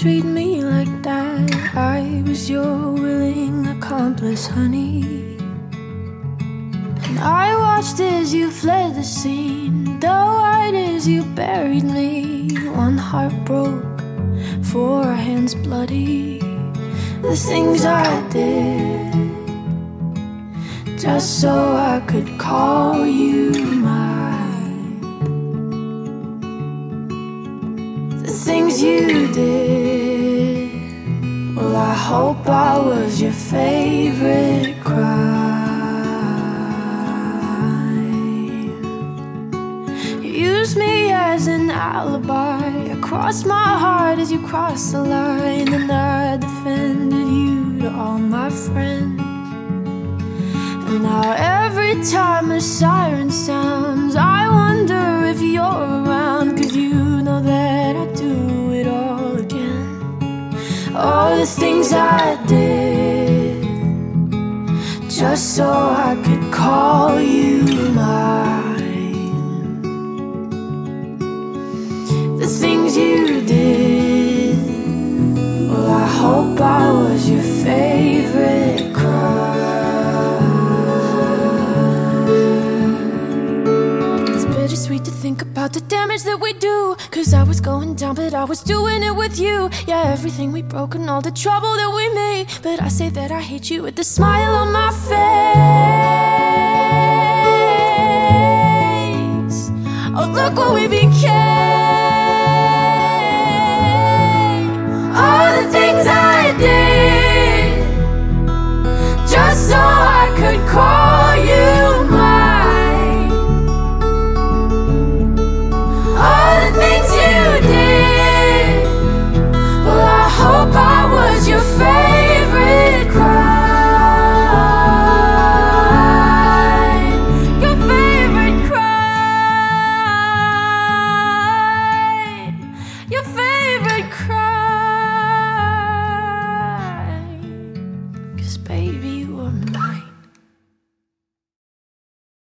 treat me like that. I was your willing accomplice, honey. And I watched as you fled the scene, though white as you buried me. One heart broke, four hands bloody. The things I did, just so I could call you mine. The things you I hope I was your favorite crime. You used me as an alibi. I crossed my heart as you crossed the line, and I defended you to all my friends. And now every time a siren sounds, the things I did, just so I could call you mine. The things you did, well, I hope I was your favorite about the damage that we do. Cause I was going down, but I was doing it with you. Yeah, everything we broke and all the trouble that we made. But I say that I hate you with a smile on my face. Oh, look what we became. I cry. Cause baby.